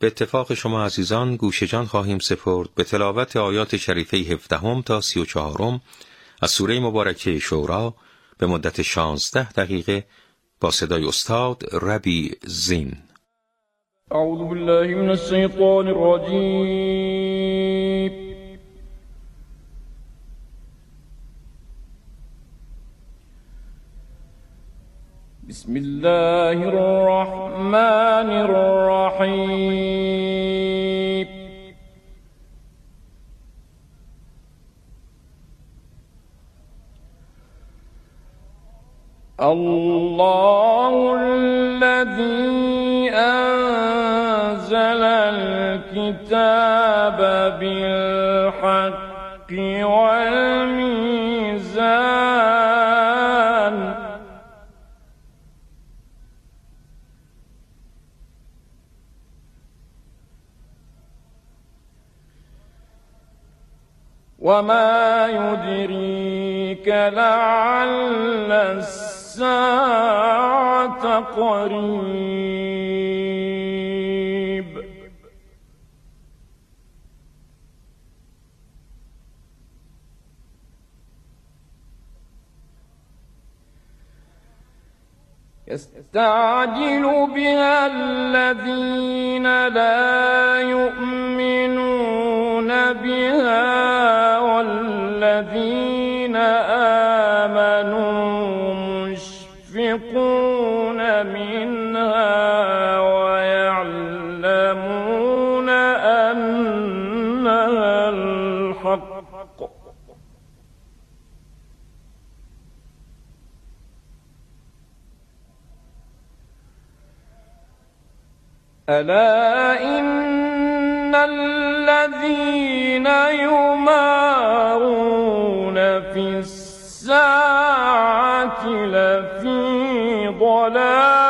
به اتفاق شما عزیزان گوشجان خواهیم سپرد. به تلاوت آیات شریفه هفدهم تا سی و چهارم از سوره مبارکه شورا به مدت شانزده دقیقه با صدای استاد ربی زین. اعوذ بالله من الشیطان الرجیم. بسم الله الرحمن الرحيم. الله الذي أنزل الكتاب بالحق والميزان وما يدريك لعل الساعة قريب. يستعجل بها الذين لا يؤمنون بها ألا إن الذين يمارون في الساعة لفي ضلال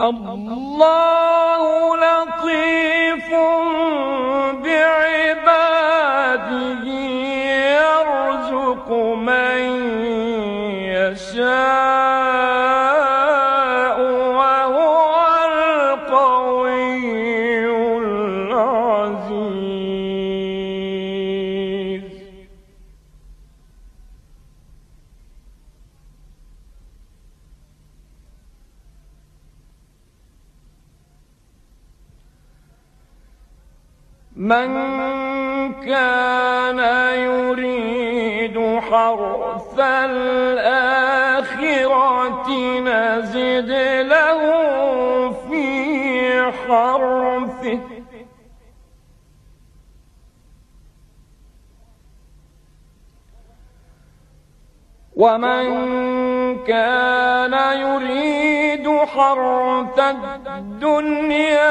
الله لطيف من كان يريد حرث الآخرة نزد له في حرثه. ومن كان يريد حرث الدنيا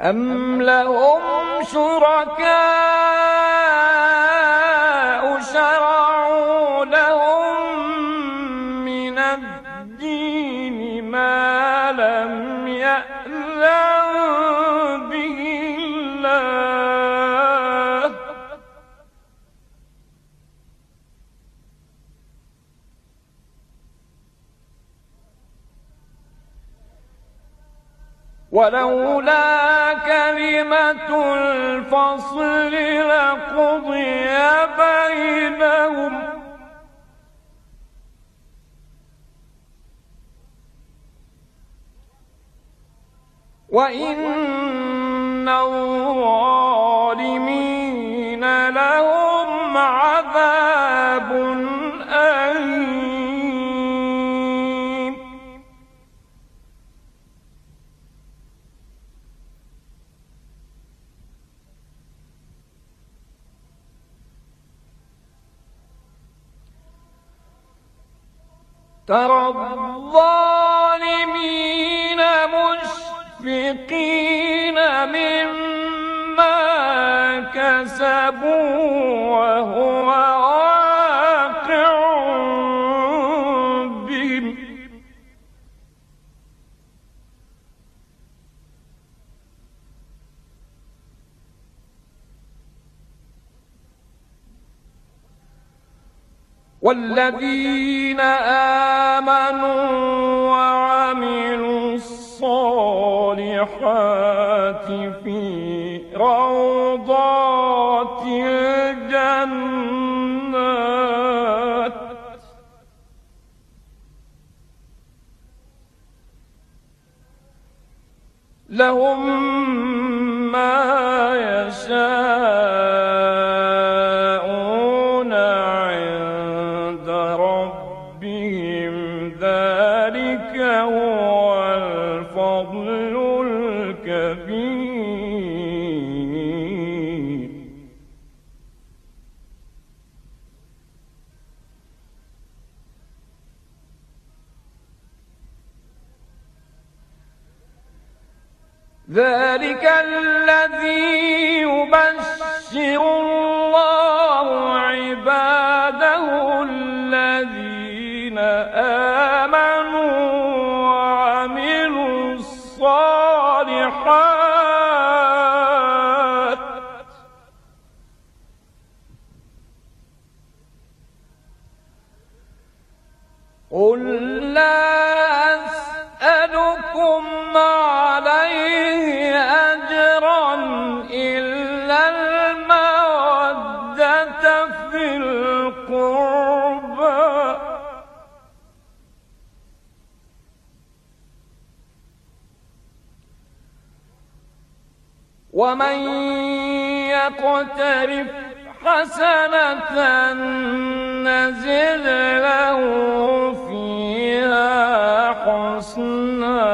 أم لهم شركاء شرعوا لهم من الدين ما لم يأذن ولولا كلمة الفصل لقضي بينهم. وإن الظالمين ترى الظالمين مشفقين مما كسبوا وهو والذين آمنوا وعملوا الصالحات في روضات آمنوا ومن يقترف حسنة نزل له فيها حسنا.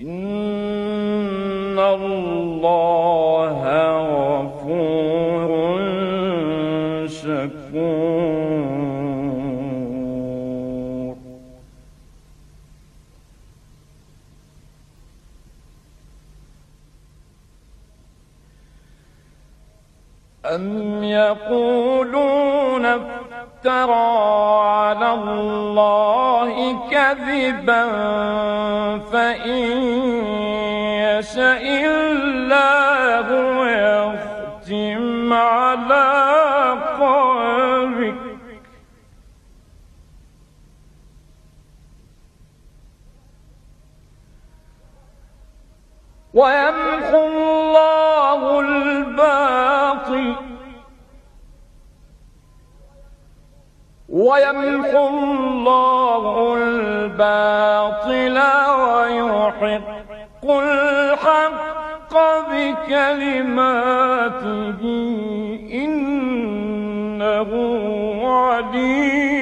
إن الله يقولون افترى على الله كذبا فإن يشاء الله يختم على قلبك. ويمحو ويمحو الله الباطل ويحق الحق بكلماته. إنه عليم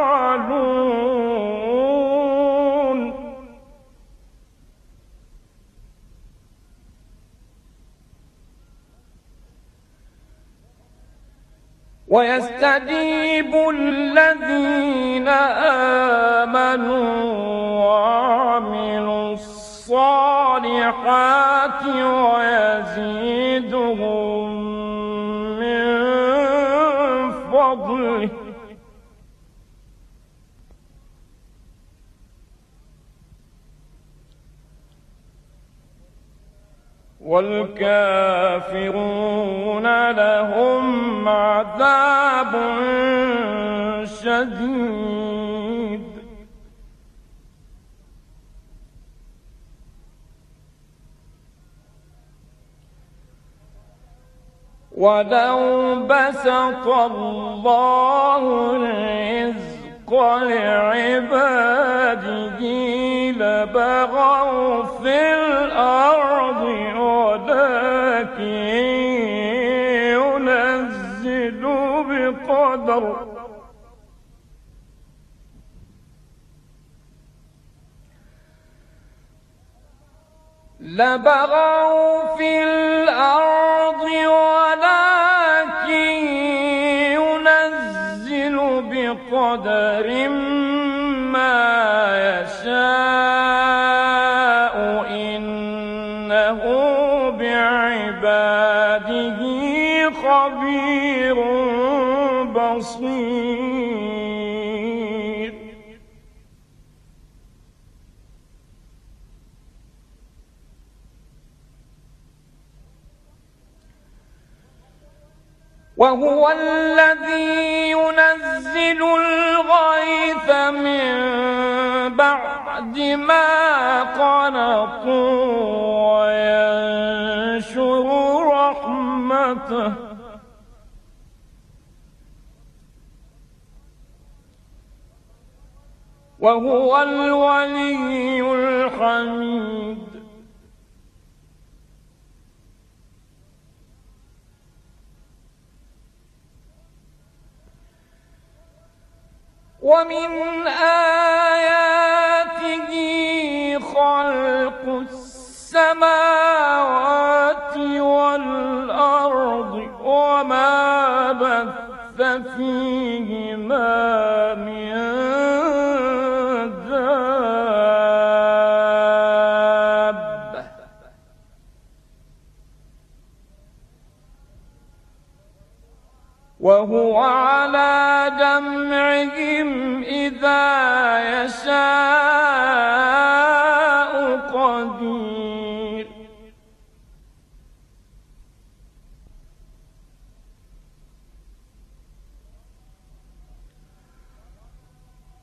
ويستجيب الذين آمنوا وعملوا الصالحات ويزيدهم والكافرون لهم عذاب شديد. ولو بسط الله الرزق لعباده لبغوا في الأرض ينزل بقدر. لبغوا في الأرض ولكن ينزل بقدر خبير بصير. وهو الذي ينزل الغيث من بعد ما قنطوا وينشر رحمته. وهو الولي الحميد. ومن آياته خلق السماوات والأرض وما بث فيهما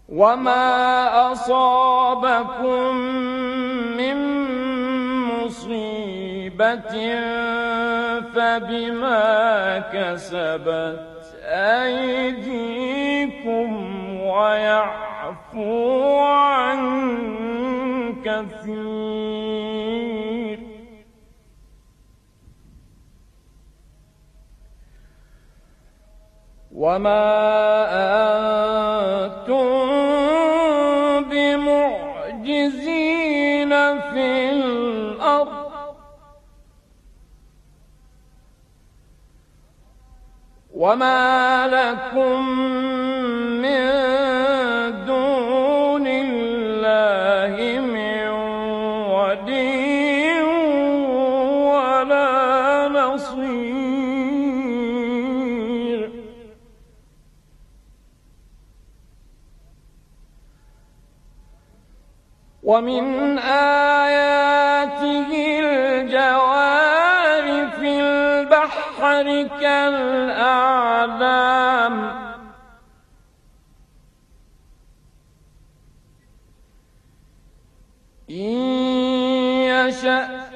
وما أصابكم من مصيبة فبما كسبت أيديكم ويعفو عن كثير وما أنتم وما لكم من دون الله من ولي ولا نصير ومن آياته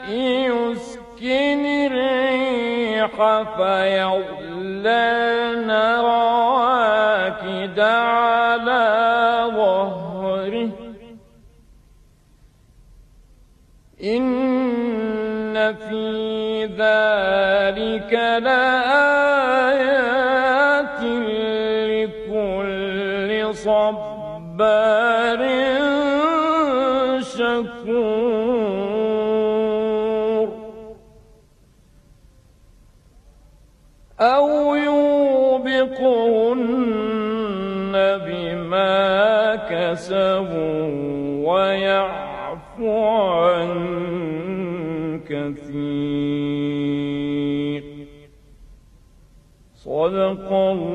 يسكن الريح فيظللن رواكد على ظهره. إن في ذلك لآيات لكل صبار شكور. كسبوا ويعفو عن كثير. صدق الله.